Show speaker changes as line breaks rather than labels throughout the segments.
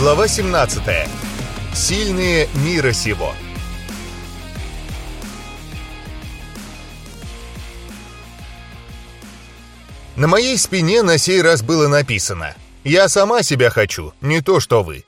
Глава 17. Сильные мира сего. На моей спине на сей раз было написано «Я сама себя хочу, не то что вы».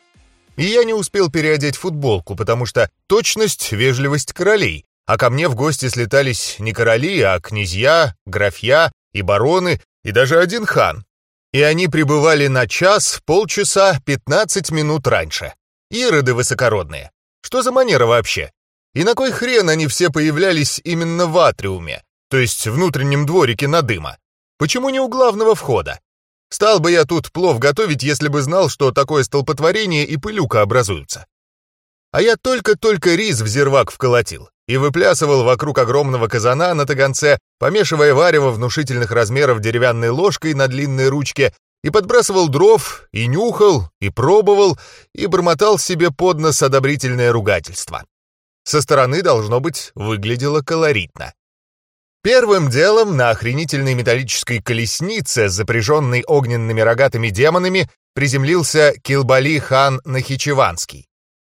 И я не успел переодеть футболку, потому что точность, вежливость королей, а ко мне в гости слетались не короли, а князья, графья и бароны, и даже один хан. И они пребывали на час, полчаса, 15 минут раньше. Ироды высокородные. Что за манера вообще? И на кой хрен они все появлялись именно в атриуме, то есть внутреннем дворике на дыма? Почему не у главного входа? Стал бы я тут плов готовить, если бы знал, что такое столпотворение и пылюка образуются. А я только-только рис в зервак вколотил и выплясывал вокруг огромного казана на таганце, помешивая варево внушительных размеров деревянной ложкой на длинной ручке, и подбрасывал дров, и нюхал, и пробовал, и бормотал себе под нос одобрительное ругательство. Со стороны, должно быть, выглядело колоритно. Первым делом на охренительной металлической колеснице, запряженной огненными рогатыми демонами, приземлился Килбали хан Нахичеванский.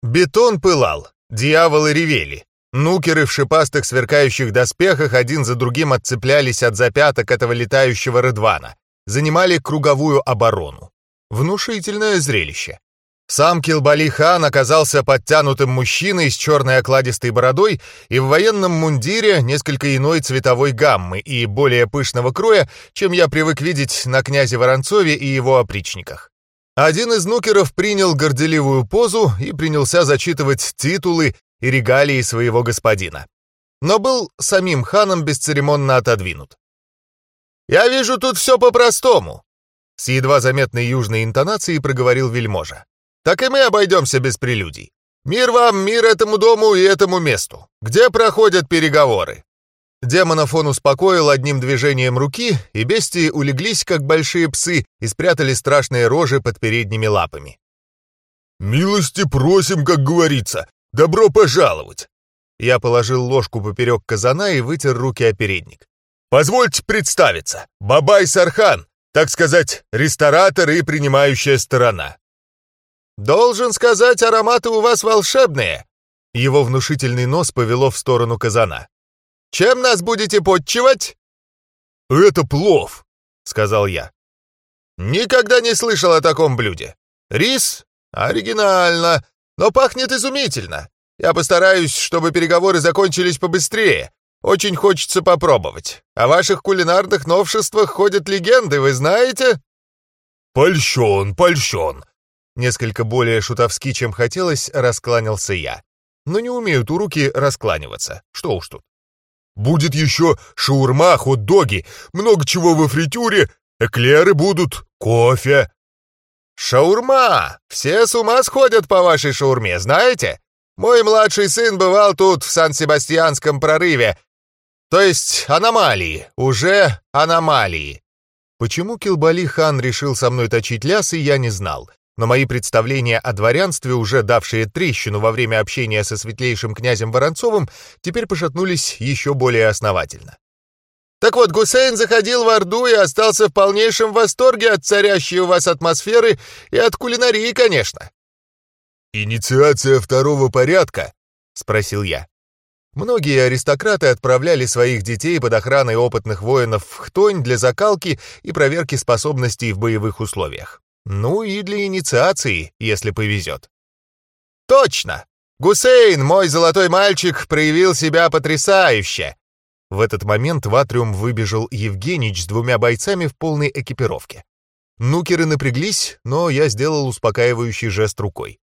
Бетон пылал, дьяволы ревели. Нукеры в шипастых сверкающих доспехах один за другим отцеплялись от запяток этого летающего Рыдвана, занимали круговую оборону. Внушительное зрелище. Сам Килбали хан оказался подтянутым мужчиной с черной окладистой бородой и в военном мундире несколько иной цветовой гаммы и более пышного кроя, чем я привык видеть на князе Воронцове и его опричниках. Один из нукеров принял горделивую позу и принялся зачитывать титулы и регалии своего господина. Но был самим ханом бесцеремонно отодвинут. «Я вижу тут все по-простому», — с едва заметной южной интонацией проговорил вельможа так и мы обойдемся без прелюдий. Мир вам, мир этому дому и этому месту. Где проходят переговоры?» Демонов он успокоил одним движением руки, и бестии улеглись, как большие псы, и спрятали страшные рожи под передними лапами.
«Милости просим, как говорится! Добро пожаловать!»
Я положил ложку поперек казана и вытер руки о передник.
«Позвольте представиться. Бабай Сархан, так сказать, ресторатор и принимающая сторона.
«Должен сказать, ароматы у вас волшебные!» Его внушительный нос повело в сторону казана. «Чем нас будете подчивать?»
«Это плов», — сказал я.
«Никогда не слышал о таком блюде. Рис? Оригинально, но пахнет изумительно. Я постараюсь, чтобы переговоры закончились побыстрее. Очень хочется попробовать. О ваших кулинарных новшествах ходят легенды, вы знаете?»
«Польщен, польщен.
Несколько более шутовски, чем хотелось, раскланялся я. Но не умеют у руки раскланиваться. Что уж тут.
«Будет еще шаурма, хот-доги, много чего во фритюре, эклеры будут, кофе».
«Шаурма! Все с ума сходят по вашей шаурме, знаете? Мой младший сын бывал тут, в Сан-Себастьянском прорыве. То есть аномалии, уже аномалии». Почему Килбали хан решил со мной точить лясы, я не знал но мои представления о дворянстве, уже давшие трещину во время общения со светлейшим князем Воронцовым, теперь пошатнулись еще более основательно. Так вот, Гусейн заходил в Орду и остался в полнейшем восторге от царящей у вас атмосферы и от кулинарии, конечно.
«Инициация второго порядка?» — спросил я.
Многие аристократы отправляли своих детей под охраной опытных воинов в Хтонь для закалки и проверки способностей в боевых условиях. Ну и для инициации, если повезет. Точно! Гусейн, мой золотой мальчик, проявил себя потрясающе. В этот момент в атриум выбежал Евгенич с двумя бойцами в полной экипировке. Нукеры напряглись, но я сделал успокаивающий жест рукой.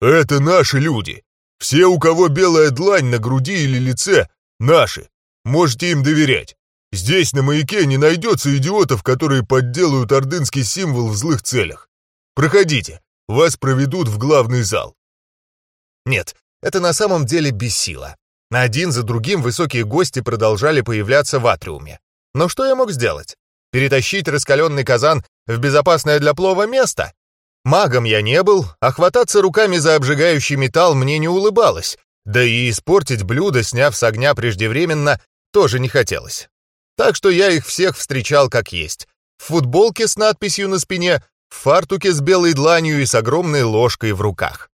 «Это наши люди. Все, у кого белая длань на груди или лице, наши. Можете им доверять. Здесь, на маяке, не найдется идиотов, которые подделают ордынский символ в злых целях. Проходите, вас проведут в главный зал.
Нет, это на самом деле бессило. Один за другим высокие гости продолжали появляться в атриуме. Но что я мог сделать? Перетащить раскаленный казан в безопасное для плова место? Магом я не был, а хвататься руками за обжигающий металл мне не улыбалось, да и испортить блюдо, сняв с огня преждевременно, тоже не хотелось. Так что я их всех встречал как есть. В футболке с надписью на спине в фартуке с белой дланью и с огромной ложкой в руках.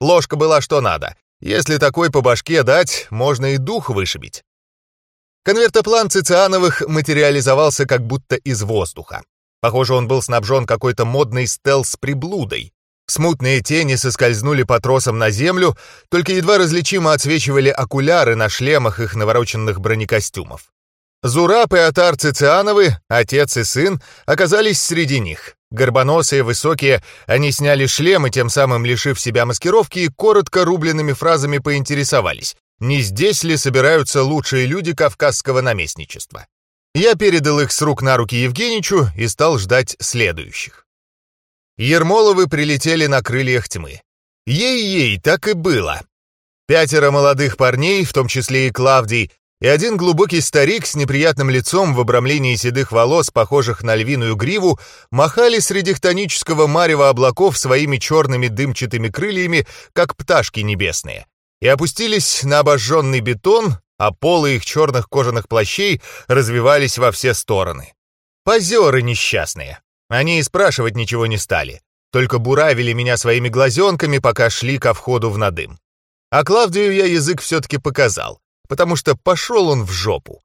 Ложка была что надо. Если такой по башке дать, можно и дух вышибить. Конвертоплан Цициановых материализовался как будто из воздуха. Похоже, он был снабжен какой-то модной стелс-приблудой. Смутные тени соскользнули по тросам на землю, только едва различимо отсвечивали окуляры на шлемах их навороченных бронекостюмов. Зураб и Атар Цициановы, отец и сын, оказались среди них. Горбоносые, высокие, они сняли шлемы, тем самым лишив себя маскировки, и коротко рубленными фразами поинтересовались, не здесь ли собираются лучшие люди кавказского наместничества. Я передал их с рук на руки Евгеничу и стал ждать следующих. Ермоловы прилетели на крыльях тьмы. Ей-ей, так и было. Пятеро молодых парней, в том числе и Клавдий, и один глубокий старик с неприятным лицом в обрамлении седых волос, похожих на львиную гриву, махали среди хтонического марева облаков своими черными дымчатыми крыльями, как пташки небесные, и опустились на обожженный бетон, а полы их черных кожаных плащей развивались во все стороны. Позеры несчастные. Они и спрашивать ничего не стали, только буравили меня своими глазенками, пока шли ко входу в надым. А Клавдию я язык все-таки показал, потому что пошел он в жопу.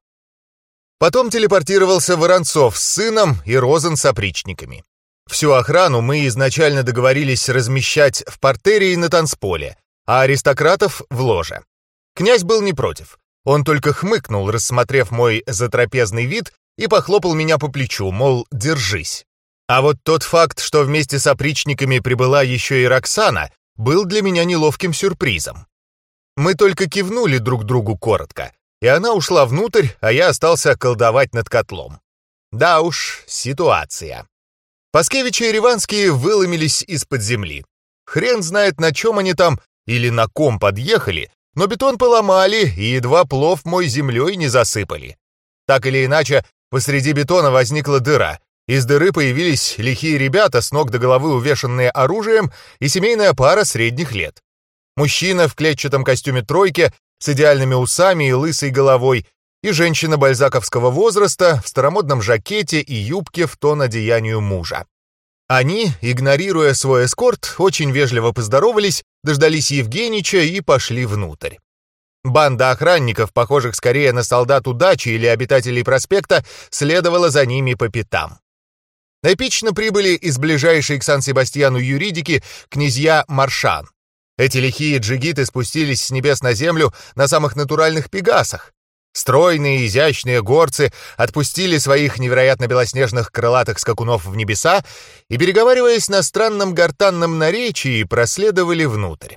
Потом телепортировался Воронцов с сыном и Розен с опричниками. Всю охрану мы изначально договорились размещать в портере и на танцполе, а аристократов — в ложе. Князь был не против. Он только хмыкнул, рассмотрев мой затрапезный вид, и похлопал меня по плечу, мол, держись. А вот тот факт, что вместе с опричниками прибыла еще и Роксана, был для меня неловким сюрпризом. Мы только кивнули друг другу коротко, и она ушла внутрь, а я остался колдовать над котлом. Да уж, ситуация. Паскевичи и Риванские выломились из-под земли. Хрен знает, на чем они там или на ком подъехали, но бетон поломали и едва плов мой землей не засыпали. Так или иначе, посреди бетона возникла дыра, из дыры появились лихие ребята, с ног до головы увешанные оружием, и семейная пара средних лет. Мужчина в клетчатом костюме тройки, с идеальными усами и лысой головой, и женщина бальзаковского возраста в старомодном жакете и юбке в тон одеянию мужа. Они, игнорируя свой эскорт, очень вежливо поздоровались, дождались Евгенича и пошли внутрь. Банда охранников, похожих скорее на солдат удачи или обитателей проспекта, следовала за ними по пятам. Эпично прибыли из ближайшей к Сан-Себастьяну юридики князья Маршан. Эти лихие джигиты спустились с небес на землю на самых натуральных пегасах. Стройные, изящные горцы отпустили своих невероятно белоснежных крылатых скакунов в небеса и, переговариваясь на странном гортанном наречии, проследовали внутрь.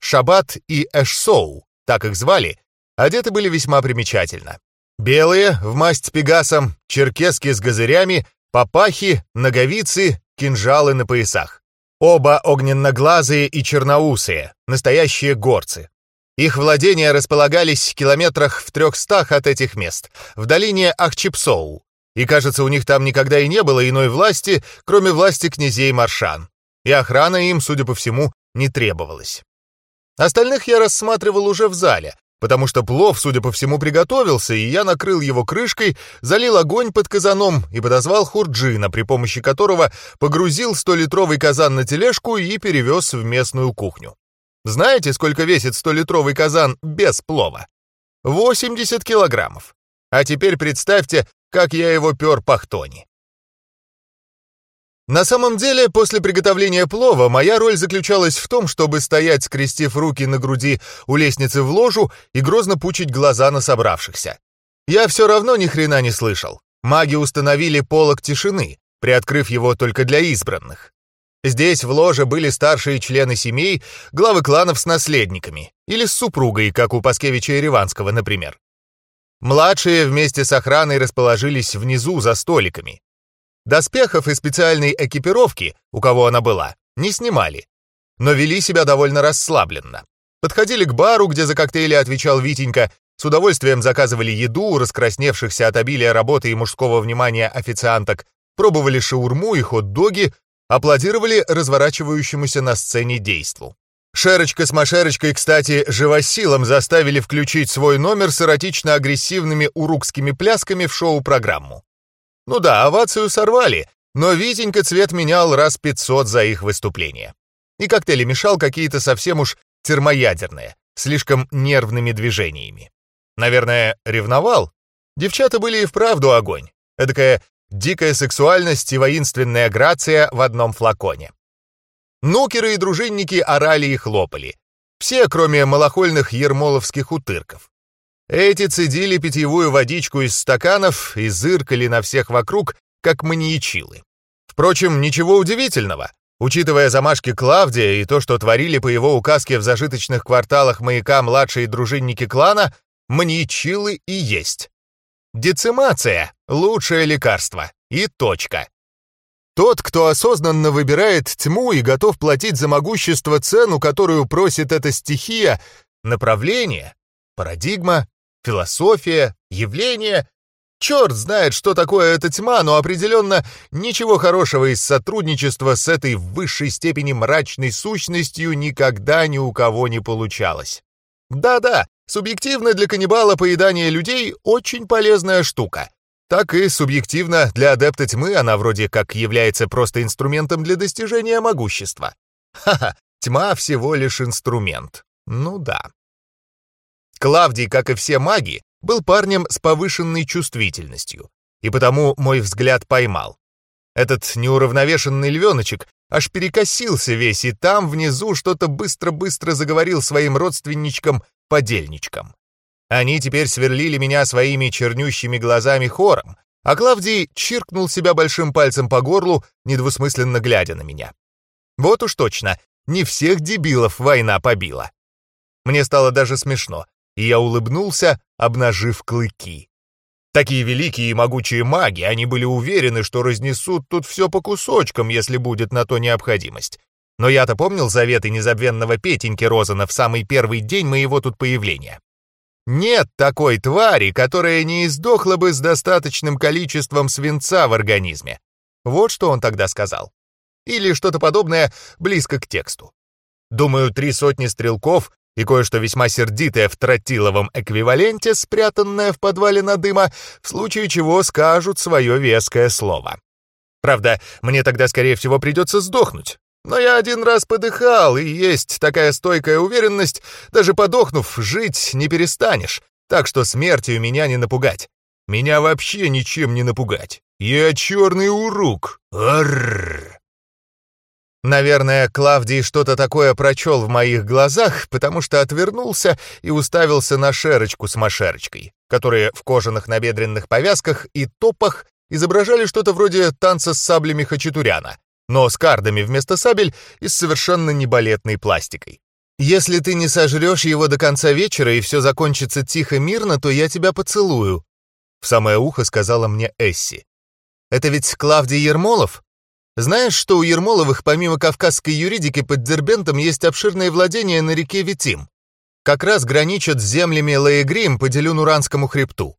Шабат и Эшсоу, так их звали, одеты были весьма примечательно. Белые, в масть пегасом, черкески с газырями Папахи, ноговицы, кинжалы на поясах. Оба огненноглазые и черноусые, настоящие горцы. Их владения располагались в километрах в трехстах от этих мест, в долине Ахчипсоу. И, кажется, у них там никогда и не было иной власти, кроме власти князей Маршан. И охрана им, судя по всему, не требовалась. Остальных я рассматривал уже в зале, потому что плов, судя по всему, приготовился, и я накрыл его крышкой, залил огонь под казаном и подозвал хурджина, при помощи которого погрузил столитровый казан на тележку и перевез в местную кухню. Знаете, сколько весит столитровый казан без плова? 80 килограммов. А теперь представьте, как я его пер по хтони. На самом деле, после приготовления плова моя роль заключалась в том, чтобы стоять, скрестив руки на груди у лестницы в ложу и грозно пучить глаза на собравшихся. Я все равно ни хрена не слышал. Маги установили полог тишины, приоткрыв его только для избранных. Здесь в ложе были старшие члены семей, главы кланов с наследниками, или с супругой, как у Паскевича и Риванского, например. Младшие вместе с охраной расположились внизу за столиками, Доспехов и специальной экипировки, у кого она была, не снимали, но вели себя довольно расслабленно. Подходили к бару, где за коктейли отвечал Витенька, с удовольствием заказывали еду у раскрасневшихся от обилия работы и мужского внимания официанток, пробовали шаурму и хот-доги, аплодировали разворачивающемуся на сцене действу. Шерочка с Машерочкой, кстати, живосилом заставили включить свой номер с эротично-агрессивными урукскими плясками в шоу-программу. Ну да, овацию сорвали, но Витенька цвет менял раз пятьсот за их выступление. И коктейли мешал какие-то совсем уж термоядерные, слишком нервными движениями. Наверное, ревновал? Девчата были и вправду огонь. Эдакая дикая сексуальность и воинственная грация в одном флаконе. Нукеры и дружинники орали и хлопали. Все, кроме малохольных ермоловских утырков. Эти цедили питьевую водичку из стаканов и зыркали на всех вокруг, как маньячилы. Впрочем, ничего удивительного. Учитывая замашки Клавдия и то, что творили по его указке в зажиточных кварталах маяка младшие дружинники клана, маньячилы и есть. Децимация — лучшее лекарство. И точка. Тот, кто осознанно выбирает тьму и готов платить за могущество цену, которую просит эта стихия, направление, парадигма, философия, явление. Черт знает, что такое эта тьма, но определенно ничего хорошего из сотрудничества с этой в высшей степени мрачной сущностью никогда ни у кого не получалось. Да-да, субъективно для каннибала поедание людей очень полезная штука так и субъективно для адепта тьмы она вроде как является просто инструментом для достижения могущества. Ха-ха, тьма всего лишь инструмент. Ну да. Клавдий, как и все маги, был парнем с повышенной чувствительностью, и потому мой взгляд поймал. Этот неуравновешенный львеночек аж перекосился весь, и там внизу что-то быстро-быстро заговорил своим родственничкам-подельничкам. Они теперь сверлили меня своими чернющими глазами хором, а Клавдий чиркнул себя большим пальцем по горлу, недвусмысленно глядя на меня. Вот уж точно, не всех дебилов война побила. Мне стало даже смешно, и я улыбнулся, обнажив клыки. Такие великие и могучие маги, они были уверены, что разнесут тут все по кусочкам, если будет на то необходимость. Но я-то помнил заветы незабвенного Петеньки Розана в самый первый день моего тут появления. Нет такой твари, которая не издохла бы с достаточным количеством свинца в организме. Вот что он тогда сказал. Или что-то подобное близко к тексту. Думаю, три сотни стрелков и кое-что весьма сердитое в тротиловом эквиваленте, спрятанное в подвале на дыма, в случае чего скажут свое веское слово. Правда, мне тогда, скорее всего, придется сдохнуть. Но я один раз подыхал, и есть такая стойкая уверенность, даже подохнув, жить не перестанешь, так что смертью меня не напугать. Меня вообще ничем не напугать. Я черный урук. Арррр. Наверное, Клавдий что-то такое прочел в моих глазах, потому что отвернулся и уставился на Шерочку с Машерочкой, которые в кожаных набедренных повязках и топах изображали что-то вроде танца с саблями Хачатуряна, но с кардами вместо сабель и с совершенно небалетной пластикой. «Если ты не сожрешь его до конца вечера и все закончится тихо-мирно, то я тебя поцелую», — в самое ухо сказала мне Эсси. «Это ведь Клавдий Ермолов? Знаешь, что у Ермоловых помимо кавказской юридики под Дербентом есть обширное владение на реке Витим? Как раз граничат с землями Лаегрим по Делюнуранскому хребту.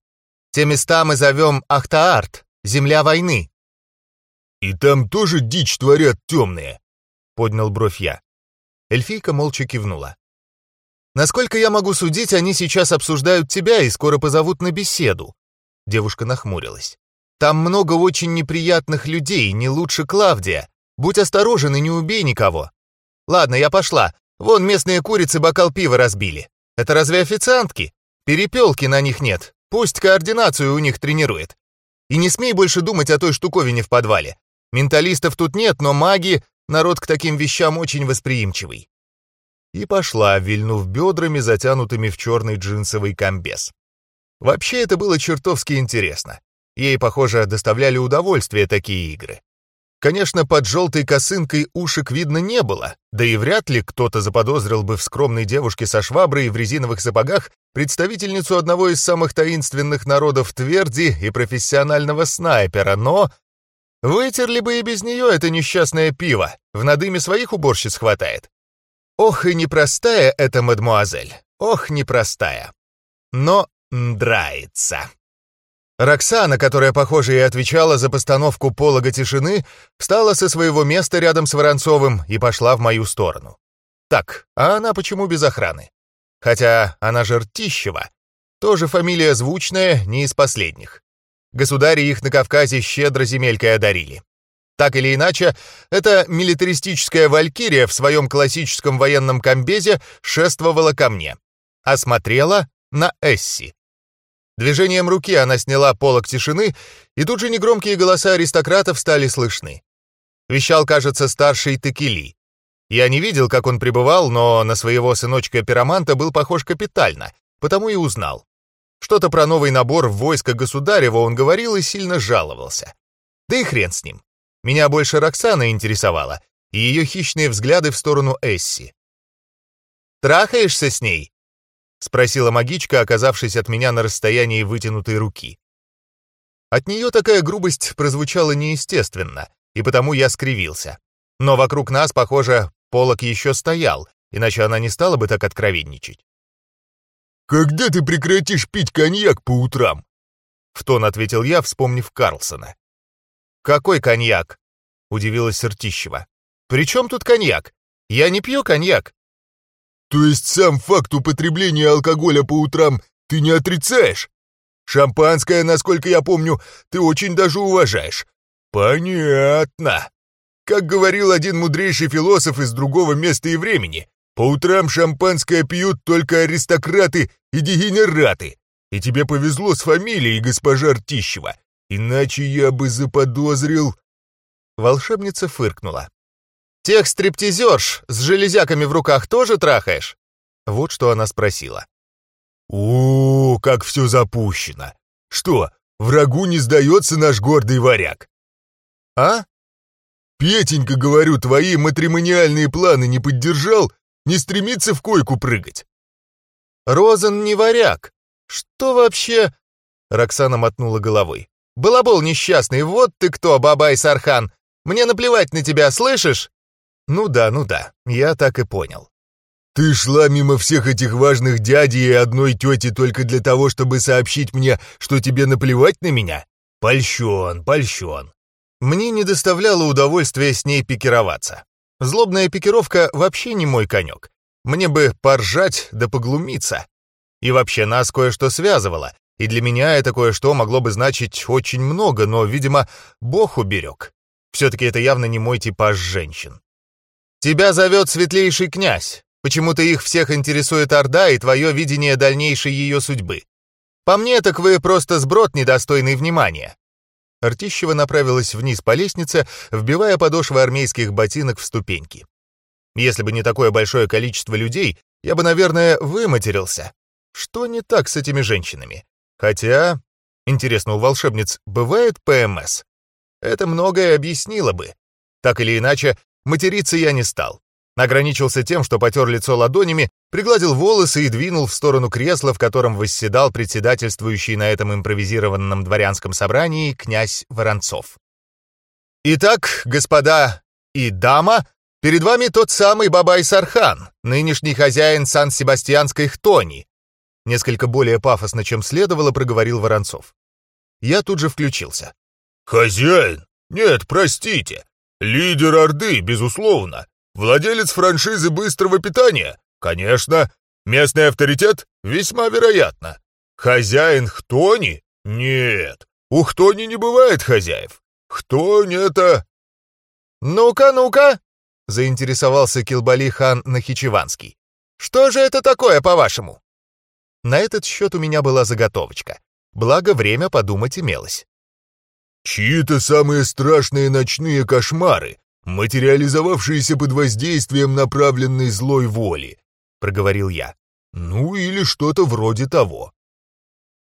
Те места мы зовем Ахтаарт, земля войны.
«И там тоже дичь творят темные», — поднял бровь я.
Эльфийка молча кивнула. «Насколько я могу судить, они сейчас обсуждают тебя и скоро позовут на беседу». Девушка нахмурилась. «Там много очень неприятных людей, не лучше Клавдия. Будь осторожен и не убей никого. Ладно, я пошла. Вон местные курицы бокал пива разбили. Это разве официантки? Перепелки на них нет. Пусть координацию у них тренирует. И не смей больше думать о той штуковине в подвале. Менталистов тут нет, но маги — народ к таким вещам очень восприимчивый. И пошла, вильнув бедрами, затянутыми в черный джинсовый комбез. Вообще это было чертовски интересно. Ей, похоже, доставляли удовольствие такие игры. Конечно, под желтой косынкой ушек видно не было, да и вряд ли кто-то заподозрил бы в скромной девушке со шваброй в резиновых сапогах представительницу одного из самых таинственных народов Тверди и профессионального снайпера, но Вытерли бы и без нее это несчастное пиво, в надыме своих уборщиц хватает. Ох и непростая эта мадмуазель, ох непростая. Но нравится. Роксана, которая, похоже, и отвечала за постановку полога тишины, встала со своего места рядом с Воронцовым и пошла в мою сторону. Так, а она почему без охраны? Хотя она же Ртищева. Тоже фамилия звучная, не из последних. Государи их на Кавказе щедро земелькой одарили. Так или иначе, эта милитаристическая валькирия в своем классическом военном комбезе шествовала ко мне. Осмотрела на Эсси. Движением руки она сняла полок тишины, и тут же негромкие голоса аристократов стали слышны. Вещал, кажется, старший Текили. Я не видел, как он пребывал, но на своего сыночка-пироманта был похож капитально, потому и узнал. Что-то про новый набор в войско государева он говорил и сильно жаловался. Да и хрен с ним. Меня больше Роксана интересовала и ее хищные взгляды в сторону Эсси. «Трахаешься с ней?» — спросила магичка, оказавшись от меня на расстоянии вытянутой руки. От нее такая грубость прозвучала неестественно, и потому я скривился. Но вокруг нас, похоже, полок еще стоял, иначе она не стала бы так откровенничать.
«Когда ты прекратишь пить коньяк по утрам?»
В тон ответил я, вспомнив Карлсона. «Какой коньяк?» — удивилась Сертищева. «При чем тут коньяк? Я не пью коньяк».
«То есть сам факт употребления алкоголя по утрам ты не отрицаешь? Шампанское, насколько я помню, ты очень даже уважаешь. Понятно. Как говорил один мудрейший философ из другого места и времени, по утрам шампанское пьют только аристократы и дегенераты. И тебе повезло с фамилией, госпожа Ртищева. Иначе я бы заподозрил...»
Волшебница фыркнула. «Тех стриптизерш с железяками в руках тоже трахаешь?» Вот что она спросила.
«О, как все запущено! Что, врагу не сдается наш гордый варяг?»
«А?»
«Петенька, говорю, твои матримониальные планы не поддержал, не стремится в койку прыгать?»
«Розан не варяг. Что вообще...» Роксана мотнула головой. Балабол несчастный, вот ты кто, Бабай Сархан! Мне наплевать на тебя, слышишь?» «Ну да, ну да, я так и понял».
«Ты шла мимо всех этих важных дядей и одной тети только для того, чтобы сообщить мне, что тебе наплевать на меня? Польщен, польщен».
Мне не доставляло удовольствия с ней пикироваться. Злобная пикировка вообще не мой конек. Мне бы поржать да поглумиться. И вообще нас кое-что связывало, и для меня это кое-что могло бы значить очень много, но, видимо, Бог уберег. Все-таки это явно не мой типаж женщин. «Тебя зовет светлейший князь. Почему-то их всех интересует Орда и твое видение дальнейшей ее судьбы. По мне, так вы просто сброд, недостойный внимания». Артищева направилась вниз по лестнице, вбивая подошвы армейских ботинок в ступеньки. Если бы не такое большое количество людей, я бы, наверное, выматерился. Что не так с этими женщинами? Хотя, интересно, у волшебниц бывает ПМС? Это многое объяснило бы. Так или иначе, материться я не стал. Ограничился тем, что потер лицо ладонями, пригладил волосы и двинул в сторону кресла, в котором восседал председательствующий на этом импровизированном дворянском собрании князь Воронцов. «Итак, господа и дама, перед вами тот самый Бабай Сархан, нынешний хозяин Сан-Себастьянской Хтони, Несколько более пафосно, чем следовало, проговорил Воронцов. Я тут же включился.
«Хозяин? Нет, простите. Лидер Орды, безусловно. Владелец франшизы быстрого питания? Конечно. Местный авторитет? Весьма вероятно. Хозяин Хтони? Нет. У Хтони не бывает хозяев. Хтони это...
«Ну-ка, ну-ка!» — заинтересовался Килбали хан Нахичеванский. «Что же это такое, по-вашему?» На этот счет у меня была заготовочка. Благо, время подумать имелось.
«Чьи-то самые страшные ночные кошмары, материализовавшиеся под воздействием направленной злой воли», — проговорил я. «Ну или что-то вроде того».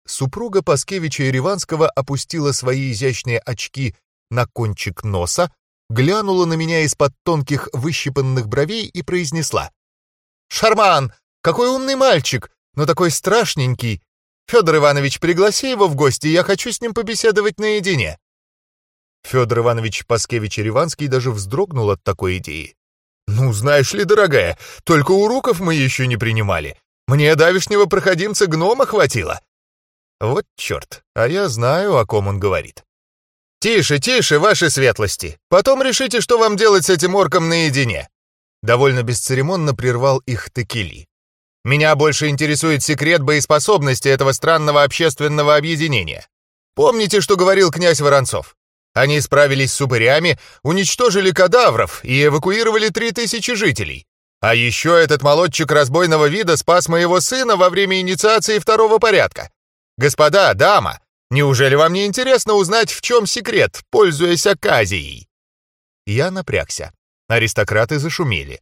Супруга Паскевича Ереванского опустила свои изящные очки на кончик носа, глянула на меня из-под тонких выщипанных бровей и произнесла. «Шарман, какой умный мальчик! но такой страшненький. Федор Иванович, пригласи его в гости, я хочу с ним побеседовать наедине». Федор Иванович Паскевич-Ереванский даже вздрогнул от такой идеи. «Ну, знаешь ли, дорогая, только уроков мы еще не принимали. Мне давишнего проходимца гнома хватило». Вот черт, а я знаю, о ком он говорит. «Тише, тише, ваши светлости. Потом решите, что вам делать с этим орком наедине». Довольно бесцеремонно прервал их Текили. Меня больше интересует секрет боеспособности этого странного общественного объединения. Помните, что говорил князь Воронцов? Они справились с упырями, уничтожили кадавров и эвакуировали три тысячи жителей. А еще этот молодчик разбойного вида спас моего сына во время инициации второго порядка. Господа, дама, неужели вам не интересно узнать, в чем секрет, пользуясь оказией?» Я напрягся. Аристократы зашумели.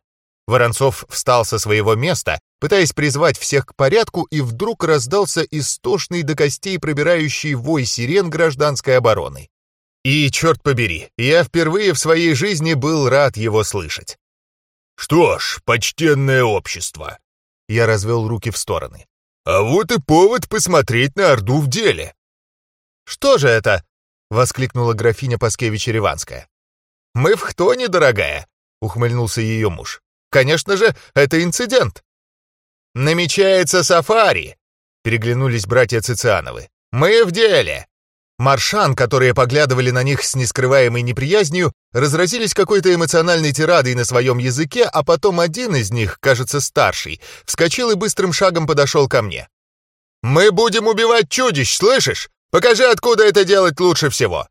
Воронцов встал со своего места, пытаясь призвать всех к порядку, и вдруг раздался истошный до костей пробирающий вой сирен гражданской обороны. И, черт побери, я впервые в своей жизни был рад его слышать.
«Что ж, почтенное общество!»
Я развел руки в стороны.
«А вот и повод посмотреть на Орду в деле!»
«Что же это?» — воскликнула графиня Паскевич-Реванская. «Мы в Хтоне, дорогая!» — ухмыльнулся ее муж. «Конечно же, это инцидент!» «Намечается сафари!» — переглянулись братья Цициановы. «Мы в деле!» Маршан, которые поглядывали на них с нескрываемой неприязнью, разразились какой-то эмоциональной тирадой на своем языке, а потом один из них, кажется, старший, вскочил и быстрым шагом подошел ко мне. «Мы будем убивать чудищ, слышишь? Покажи, откуда это делать лучше всего!»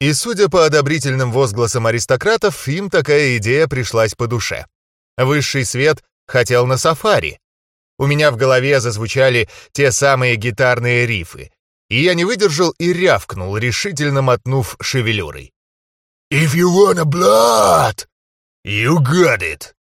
И, судя по одобрительным возгласам аристократов, им такая идея пришлась по душе. Высший свет хотел на сафари. У меня в голове зазвучали те самые гитарные рифы, и я не выдержал и рявкнул, решительно мотнув шевелюрой.
«If you want blood, you got it!»